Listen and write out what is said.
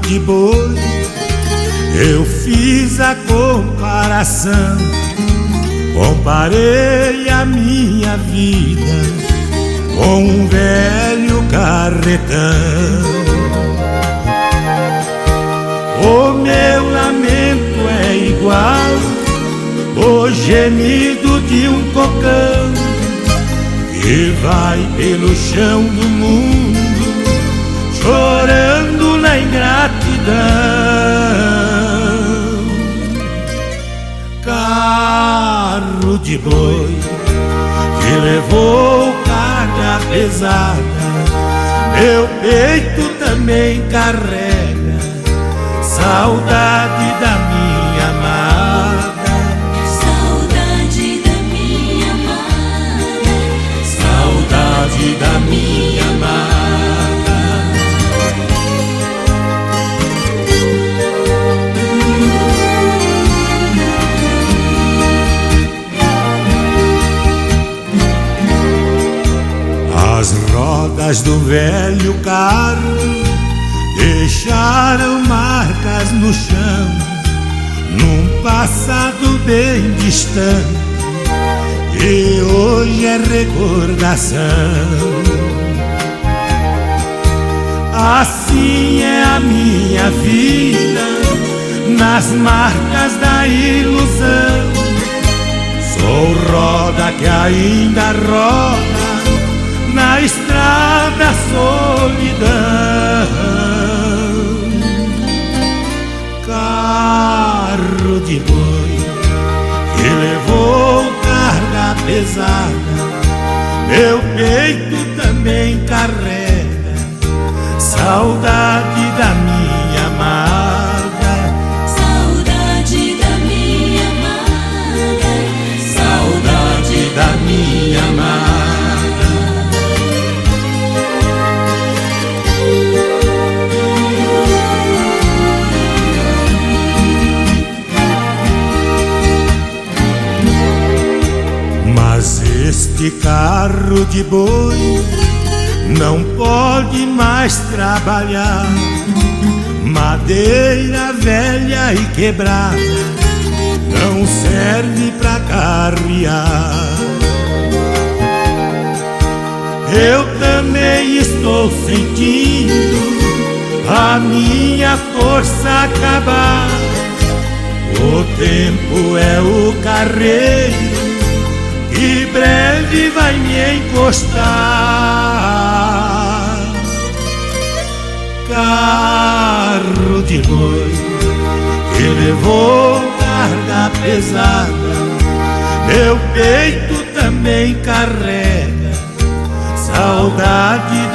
de boi. Eu fiz a comparação, comparei a minha vida com um velho carretão. O meu lamento é igual o gemido de um cocão que vai pelo chão do mundo chorando na ingratidão. Carro de boi que levou carga pesada, meu peito também carrega saudade rodas do velho carro deixaram marcas no chão, num passado bem distante, e hoje é recordação. Assim é a minha vida, nas marcas da ilusão. Sou roda que ainda roda estrada solidão. Carro de boi que levou carga pesada, meu peito também carrega saudade este carro de boi não pode mais trabalhar. Madeira velha e quebrada não serve pra carrear. Eu também estou sentindo a minha força acabar. O tempo é o carreiro que breve vai me encostar. Carro de boi que levou carga pesada, meu peito também carrega saudade